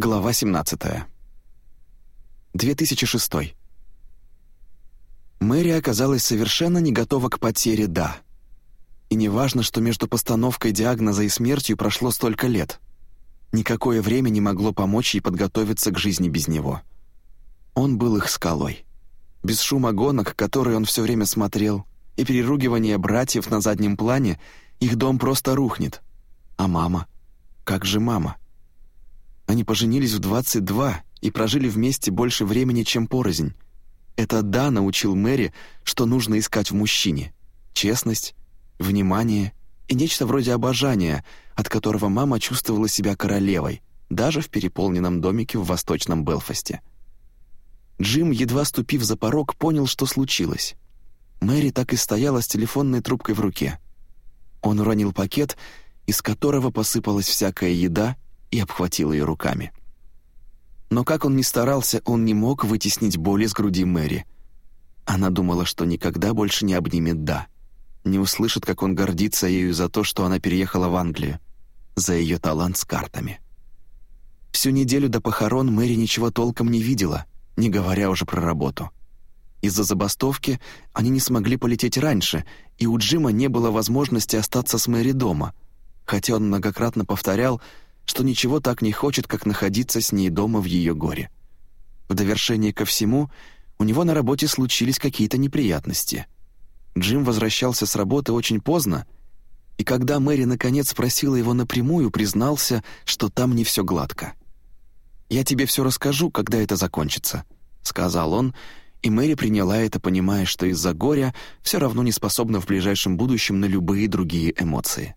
Глава 17. 2006. Мэри оказалась совершенно не готова к потере «да». И не важно, что между постановкой диагноза и смертью прошло столько лет. Никакое время не могло помочь ей подготовиться к жизни без него. Он был их скалой. Без шума гонок, которые он все время смотрел, и переругивания братьев на заднем плане, их дом просто рухнет. А мама? Как же мама? Они поженились в 22 и прожили вместе больше времени, чем порознь. Это «да» научил Мэри, что нужно искать в мужчине. Честность, внимание и нечто вроде обожания, от которого мама чувствовала себя королевой, даже в переполненном домике в восточном Белфасте. Джим, едва ступив за порог, понял, что случилось. Мэри так и стояла с телефонной трубкой в руке. Он уронил пакет, из которого посыпалась всякая еда — и обхватил ее руками. Но как он ни старался, он не мог вытеснить боль из груди Мэри. Она думала, что никогда больше не обнимет «да», не услышит, как он гордится ею за то, что она переехала в Англию, за ее талант с картами. Всю неделю до похорон Мэри ничего толком не видела, не говоря уже про работу. Из-за забастовки они не смогли полететь раньше, и у Джима не было возможности остаться с Мэри дома, хотя он многократно повторял, что ничего так не хочет, как находиться с ней дома в ее горе. В довершение ко всему, у него на работе случились какие-то неприятности. Джим возвращался с работы очень поздно, и когда Мэри наконец спросила его напрямую, признался, что там не все гладко. «Я тебе все расскажу, когда это закончится», — сказал он, и Мэри приняла это, понимая, что из-за горя все равно не способна в ближайшем будущем на любые другие эмоции.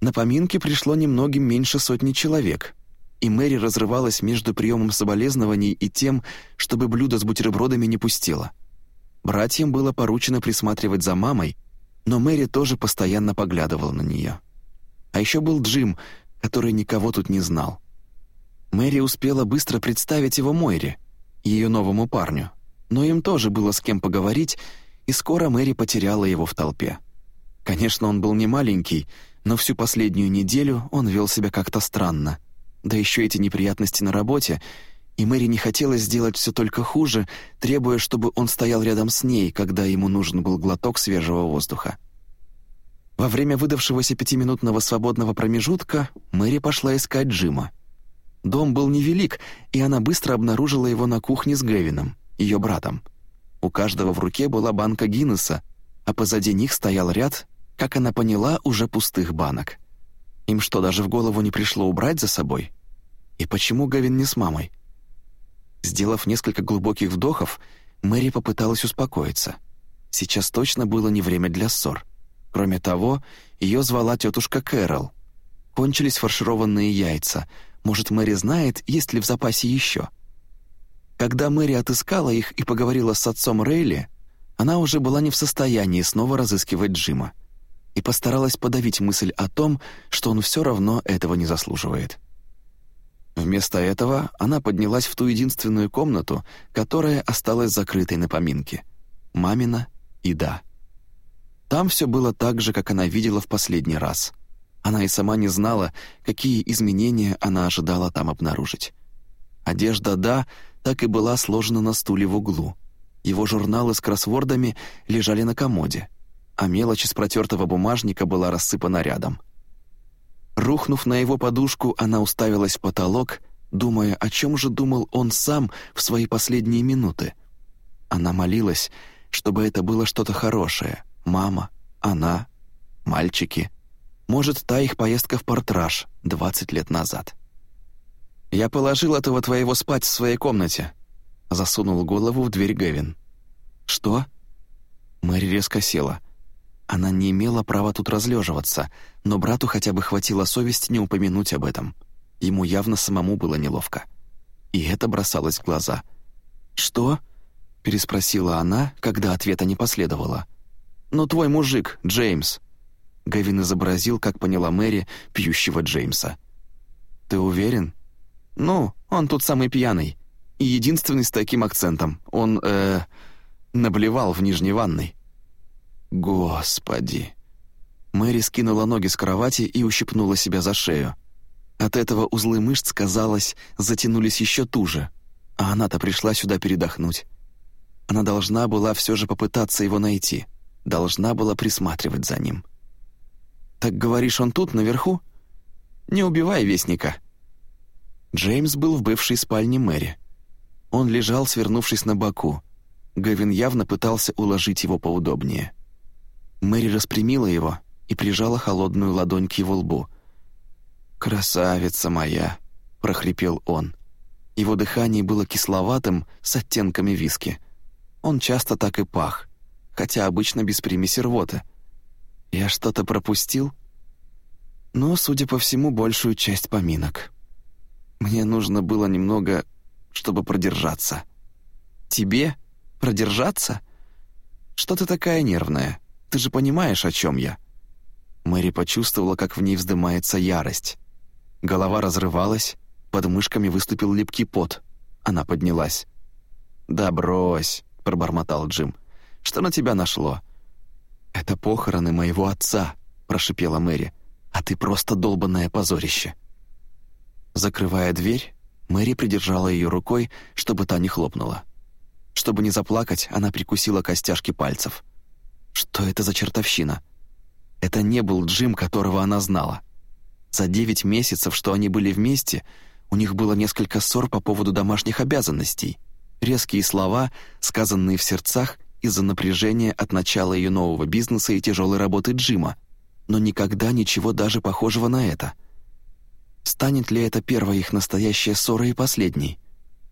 На поминки пришло немногим меньше сотни человек, и Мэри разрывалась между приемом соболезнований и тем, чтобы блюдо с бутербродами не пустило. Братьям было поручено присматривать за мамой, но Мэри тоже постоянно поглядывала на нее. А еще был Джим, который никого тут не знал. Мэри успела быстро представить его Мойре, ее новому парню, но им тоже было с кем поговорить, и скоро Мэри потеряла его в толпе. Конечно, он был не маленький, но всю последнюю неделю он вел себя как-то странно. Да еще эти неприятности на работе, и Мэри не хотела сделать все только хуже, требуя, чтобы он стоял рядом с ней, когда ему нужен был глоток свежего воздуха. Во время выдавшегося пятиминутного свободного промежутка Мэри пошла искать Джима. Дом был невелик, и она быстро обнаружила его на кухне с Гевином, ее братом. У каждого в руке была банка Гиннесса, а позади них стоял ряд как она поняла, уже пустых банок. Им что, даже в голову не пришло убрать за собой? И почему Гавин не с мамой? Сделав несколько глубоких вдохов, Мэри попыталась успокоиться. Сейчас точно было не время для ссор. Кроме того, ее звала тетушка Кэрол. Кончились фаршированные яйца. Может, Мэри знает, есть ли в запасе еще? Когда Мэри отыскала их и поговорила с отцом Рейли, она уже была не в состоянии снова разыскивать Джима и постаралась подавить мысль о том, что он все равно этого не заслуживает. Вместо этого она поднялась в ту единственную комнату, которая осталась закрытой на поминке. Мамина и да. Там все было так же, как она видела в последний раз. Она и сама не знала, какие изменения она ожидала там обнаружить. Одежда «да» так и была сложена на стуле в углу. Его журналы с кроссвордами лежали на комоде — а мелочь из протертого бумажника была рассыпана рядом. Рухнув на его подушку, она уставилась в потолок, думая, о чем же думал он сам в свои последние минуты. Она молилась, чтобы это было что-то хорошее. Мама, она, мальчики. Может, та их поездка в портраж 20 лет назад. «Я положил этого твоего спать в своей комнате», — засунул голову в дверь Гэвин. «Что?» Мэри резко села — она не имела права тут разлеживаться, но брату хотя бы хватило совести не упомянуть об этом. Ему явно самому было неловко. И это бросалось в глаза. «Что?» — переспросила она, когда ответа не последовало. «Ну, твой мужик, Джеймс». Гавин изобразил, как поняла Мэри, пьющего Джеймса. «Ты уверен?» «Ну, он тут самый пьяный. И единственный с таким акцентом. Он, э, наблевал в нижней ванной». «Господи!» Мэри скинула ноги с кровати и ущипнула себя за шею. От этого узлы мышц, казалось, затянулись еще туже, а она-то пришла сюда передохнуть. Она должна была все же попытаться его найти, должна была присматривать за ним. «Так говоришь, он тут, наверху?» «Не убивай Вестника». Джеймс был в бывшей спальне Мэри. Он лежал, свернувшись на боку. Гавин явно пытался уложить его поудобнее. Мэри распрямила его и прижала холодную ладонь к его лбу. «Красавица моя!» — прохрипел он. Его дыхание было кисловатым, с оттенками виски. Он часто так и пах, хотя обычно без примеси рвоты. «Я что-то пропустил?» Но, судя по всему, большую часть поминок. Мне нужно было немного, чтобы продержаться. «Тебе? Продержаться? Что ты такая нервная? Ты же понимаешь, о чем я?» Мэри почувствовала, как в ней вздымается ярость. Голова разрывалась, под мышками выступил липкий пот. Она поднялась. «Да брось», — пробормотал Джим. «Что на тебя нашло?» «Это похороны моего отца», — прошипела Мэри. «А ты просто долбанное позорище». Закрывая дверь, Мэри придержала ее рукой, чтобы та не хлопнула. Чтобы не заплакать, она прикусила костяшки пальцев. Что это за чертовщина? Это не был Джим, которого она знала. За девять месяцев, что они были вместе, у них было несколько ссор по поводу домашних обязанностей, резкие слова, сказанные в сердцах из-за напряжения от начала ее нового бизнеса и тяжелой работы Джима, но никогда ничего даже похожего на это. Станет ли это первая их настоящая ссора и последней?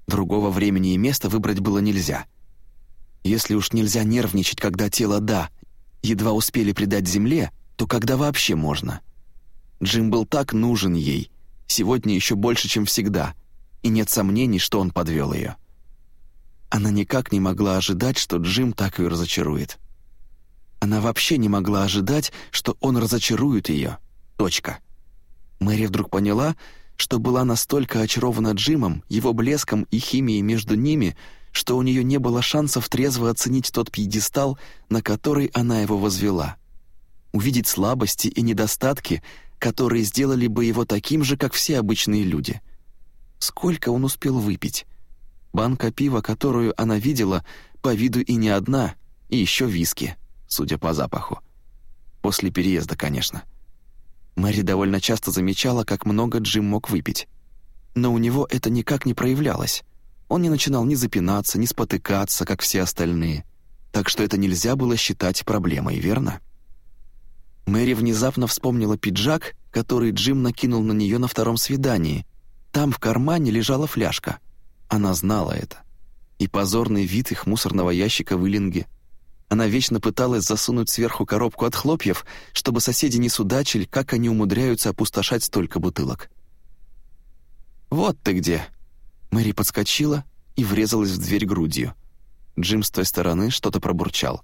Другого времени и места выбрать было нельзя. Если уж нельзя нервничать, когда тело «да» едва успели предать земле, то когда вообще можно? Джим был так нужен ей, сегодня еще больше, чем всегда, и нет сомнений, что он подвел ее. Она никак не могла ожидать, что Джим так ее разочарует. Она вообще не могла ожидать, что он разочарует ее. Точка. Мэри вдруг поняла, что была настолько очарована Джимом, его блеском и химией между ними, что у нее не было шансов трезво оценить тот пьедестал, на который она его возвела. Увидеть слабости и недостатки, которые сделали бы его таким же, как все обычные люди. Сколько он успел выпить? Банка пива, которую она видела, по виду и не одна, и еще виски, судя по запаху. После переезда, конечно. Мэри довольно часто замечала, как много Джим мог выпить. Но у него это никак не проявлялось. Он не начинал ни запинаться, ни спотыкаться, как все остальные. Так что это нельзя было считать проблемой, верно? Мэри внезапно вспомнила пиджак, который Джим накинул на нее на втором свидании. Там в кармане лежала фляжка. Она знала это. И позорный вид их мусорного ящика в Иллинге. Она вечно пыталась засунуть сверху коробку от хлопьев, чтобы соседи не судачили, как они умудряются опустошать столько бутылок. «Вот ты где!» Мэри подскочила и врезалась в дверь грудью. Джим с той стороны что-то пробурчал.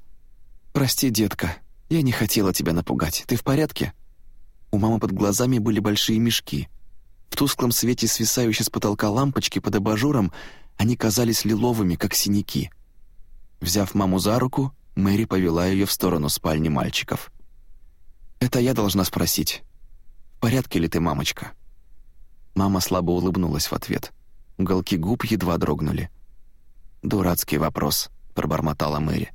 «Прости, детка, я не хотела тебя напугать. Ты в порядке?» У мамы под глазами были большие мешки. В тусклом свете свисающей с потолка лампочки под абажуром они казались лиловыми, как синяки. Взяв маму за руку, Мэри повела ее в сторону спальни мальчиков. «Это я должна спросить. В порядке ли ты, мамочка?» Мама слабо улыбнулась в ответ. Уголки губ едва дрогнули. «Дурацкий вопрос», — пробормотала Мэри.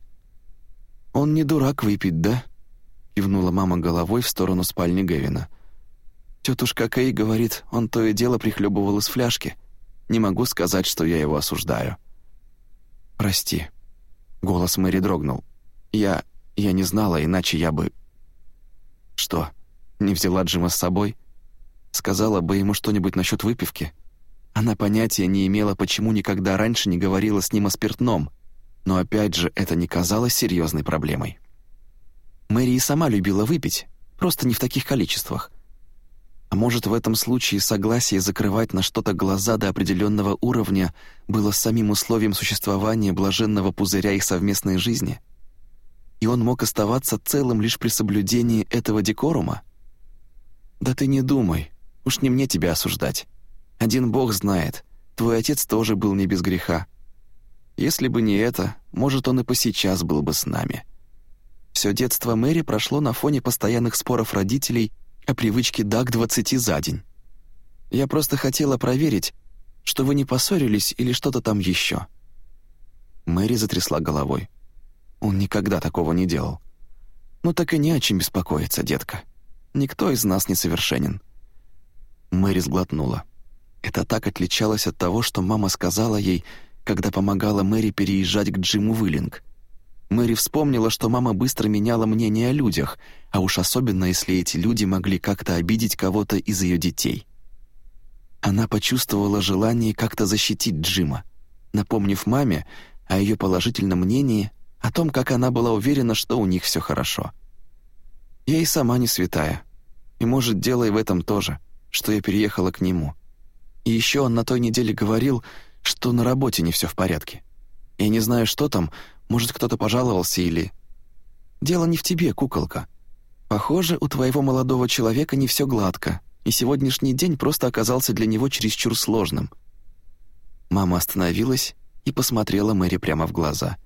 «Он не дурак выпить, да?» — кивнула мама головой в сторону спальни Гевина. «Тетушка Кэй говорит, он то и дело прихлебывал из фляжки. Не могу сказать, что я его осуждаю». «Прости». Голос Мэри дрогнул. «Я... я не знала, иначе я бы...» «Что, не взяла Джима с собой?» «Сказала бы ему что-нибудь насчет выпивки?» Она понятия не имела, почему никогда раньше не говорила с ним о спиртном, но опять же это не казалось серьезной проблемой. Мэри и сама любила выпить, просто не в таких количествах. А может, в этом случае согласие закрывать на что-то глаза до определенного уровня было самим условием существования блаженного пузыря их совместной жизни? И он мог оставаться целым лишь при соблюдении этого декорума? Да ты не думай, уж не мне тебя осуждать. Один Бог знает, твой отец тоже был не без греха. Если бы не это, может, он и по сейчас был бы с нами. Все детство Мэри прошло на фоне постоянных споров родителей о привычке да к двадцати за день. Я просто хотела проверить, что вы не поссорились или что-то там еще». Мэри затрясла головой. Он никогда такого не делал. «Ну так и не о чем беспокоиться, детка. Никто из нас не совершенен». Мэри сглотнула. Это так отличалось от того, что мама сказала ей, когда помогала Мэри переезжать к Джиму Виллинг. Мэри вспомнила, что мама быстро меняла мнение о людях, а уж особенно, если эти люди могли как-то обидеть кого-то из ее детей. Она почувствовала желание как-то защитить Джима, напомнив маме о ее положительном мнении, о том, как она была уверена, что у них все хорошо. Я и сама не святая. И, может, дело и в этом тоже, что я переехала к нему. И еще он на той неделе говорил, что на работе не все в порядке. Я не знаю, что там, может, кто-то пожаловался или... Дело не в тебе, куколка. Похоже, у твоего молодого человека не все гладко, и сегодняшний день просто оказался для него чересчур сложным. Мама остановилась и посмотрела Мэри прямо в глаза.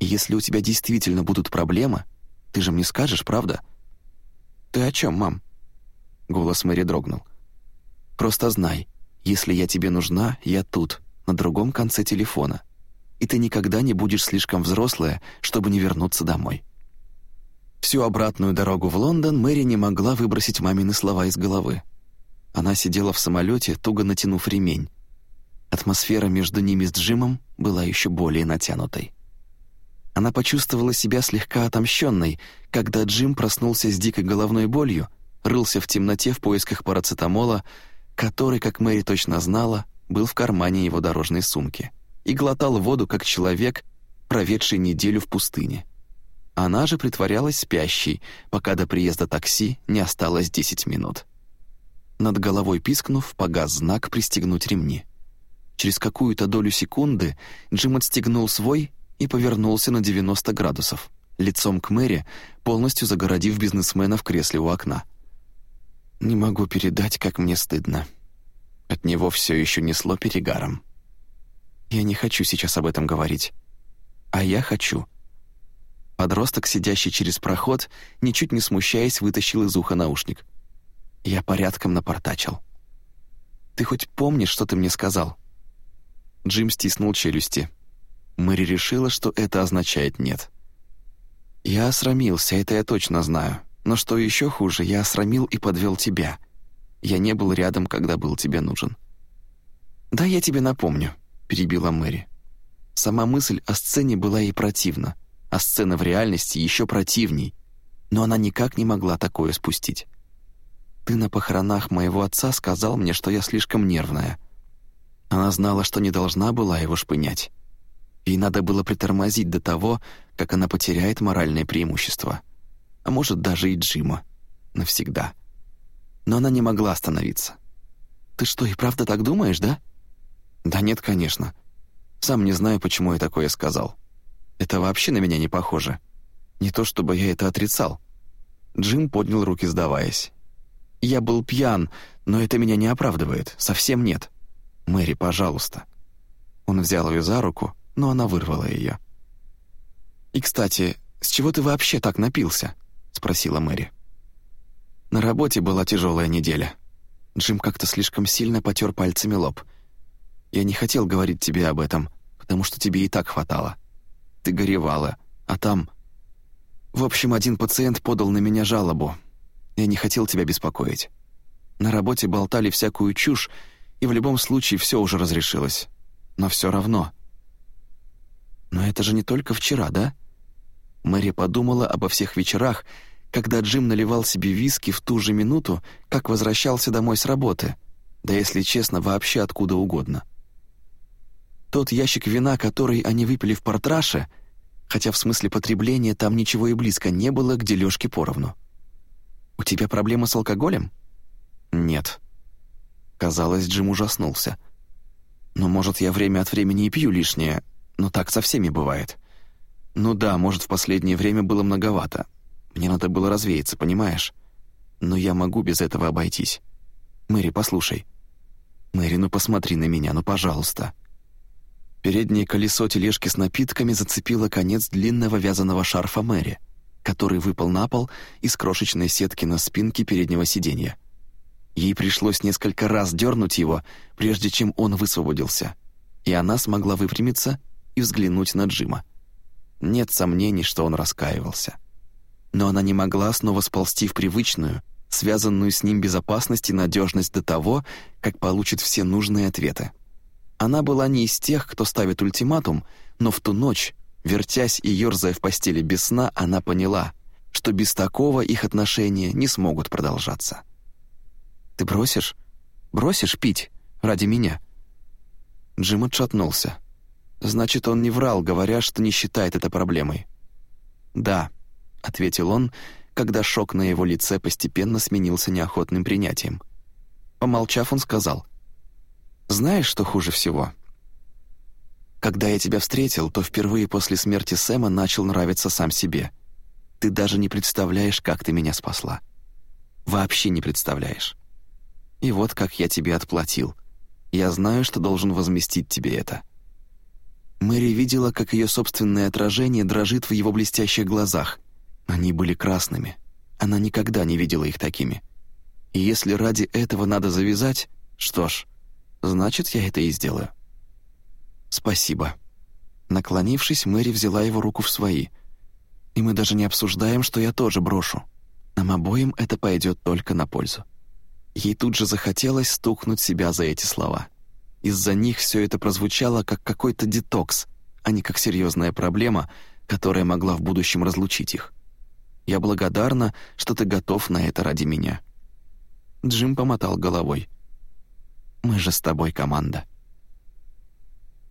«Если у тебя действительно будут проблемы, ты же мне скажешь, правда?» «Ты о чем, мам?» Голос Мэри дрогнул. «Просто знай, если я тебе нужна, я тут, на другом конце телефона. И ты никогда не будешь слишком взрослая, чтобы не вернуться домой». Всю обратную дорогу в Лондон Мэри не могла выбросить мамины слова из головы. Она сидела в самолете, туго натянув ремень. Атмосфера между ними с Джимом была еще более натянутой. Она почувствовала себя слегка отомщенной, когда Джим проснулся с дикой головной болью, рылся в темноте в поисках парацетамола, который, как Мэри точно знала, был в кармане его дорожной сумки, и глотал воду, как человек, проведший неделю в пустыне. Она же притворялась спящей, пока до приезда такси не осталось 10 минут. Над головой пискнув, погас знак «Пристегнуть ремни». Через какую-то долю секунды Джим отстегнул свой и повернулся на 90 градусов, лицом к Мэри, полностью загородив бизнесмена в кресле у окна. Не могу передать, как мне стыдно. От него все еще несло перегаром. Я не хочу сейчас об этом говорить. А я хочу. Подросток, сидящий через проход, ничуть не смущаясь, вытащил из уха наушник. Я порядком напортачил. «Ты хоть помнишь, что ты мне сказал?» Джим стиснул челюсти. Мэри решила, что это означает «нет». «Я осрамился, это я точно знаю. Но что еще хуже, я осрамил и подвел тебя. Я не был рядом, когда был тебе нужен». «Да, я тебе напомню», — перебила Мэри. Сама мысль о сцене была ей противна, а сцена в реальности еще противней, но она никак не могла такое спустить. «Ты на похоронах моего отца сказал мне, что я слишком нервная». Она знала, что не должна была его шпынять. Ей надо было притормозить до того, как она потеряет моральное преимущество — а может даже и Джима. Навсегда. Но она не могла остановиться. «Ты что, и правда так думаешь, да?» «Да нет, конечно. Сам не знаю, почему я такое сказал. Это вообще на меня не похоже. Не то чтобы я это отрицал». Джим поднял руки, сдаваясь. «Я был пьян, но это меня не оправдывает. Совсем нет. Мэри, пожалуйста». Он взял ее за руку, но она вырвала ее. «И, кстати, с чего ты вообще так напился?» Спросила Мэри. На работе была тяжелая неделя. Джим как-то слишком сильно потер пальцами лоб. Я не хотел говорить тебе об этом, потому что тебе и так хватало. Ты горевала, а там... В общем, один пациент подал на меня жалобу. Я не хотел тебя беспокоить. На работе болтали всякую чушь, и в любом случае все уже разрешилось. Но все равно. Но это же не только вчера, да? Мэри подумала обо всех вечерах, когда Джим наливал себе виски в ту же минуту, как возвращался домой с работы, да если честно, вообще откуда угодно. Тот ящик вина, который они выпили в портраше, хотя в смысле потребления там ничего и близко не было к дележке поровну. «У тебя проблема с алкоголем?» «Нет». Казалось, Джим ужаснулся. «Ну, может, я время от времени и пью лишнее, но так со всеми бывает». Ну да, может, в последнее время было многовато. Мне надо было развеяться, понимаешь? Но я могу без этого обойтись. Мэри, послушай. Мэри, ну посмотри на меня, ну пожалуйста. Переднее колесо тележки с напитками зацепило конец длинного вязаного шарфа Мэри, который выпал на пол из крошечной сетки на спинке переднего сиденья. Ей пришлось несколько раз дернуть его, прежде чем он высвободился, и она смогла выпрямиться и взглянуть на Джима. Нет сомнений, что он раскаивался. Но она не могла снова сползти в привычную, связанную с ним безопасность и надежность до того, как получит все нужные ответы. Она была не из тех, кто ставит ультиматум, но в ту ночь, вертясь и ерзая в постели без сна, она поняла, что без такого их отношения не смогут продолжаться. «Ты бросишь? Бросишь пить? Ради меня?» Джим отшатнулся. Значит, он не врал, говоря, что не считает это проблемой. «Да», — ответил он, когда шок на его лице постепенно сменился неохотным принятием. Помолчав, он сказал, «Знаешь, что хуже всего? Когда я тебя встретил, то впервые после смерти Сэма начал нравиться сам себе. Ты даже не представляешь, как ты меня спасла. Вообще не представляешь. И вот как я тебе отплатил. Я знаю, что должен возместить тебе это». Мэри видела, как ее собственное отражение дрожит в его блестящих глазах. Они были красными. Она никогда не видела их такими. И если ради этого надо завязать, что ж, значит, я это и сделаю. «Спасибо». Наклонившись, Мэри взяла его руку в свои. «И мы даже не обсуждаем, что я тоже брошу. Нам обоим это пойдет только на пользу». Ей тут же захотелось стукнуть себя за эти слова. Из-за них все это прозвучало как какой-то детокс, а не как серьезная проблема, которая могла в будущем разлучить их. «Я благодарна, что ты готов на это ради меня». Джим помотал головой. «Мы же с тобой команда».